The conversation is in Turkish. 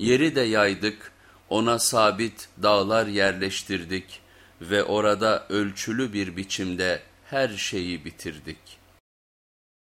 Yeri de yaydık, ona sabit dağlar yerleştirdik ve orada ölçülü bir biçimde her şeyi bitirdik.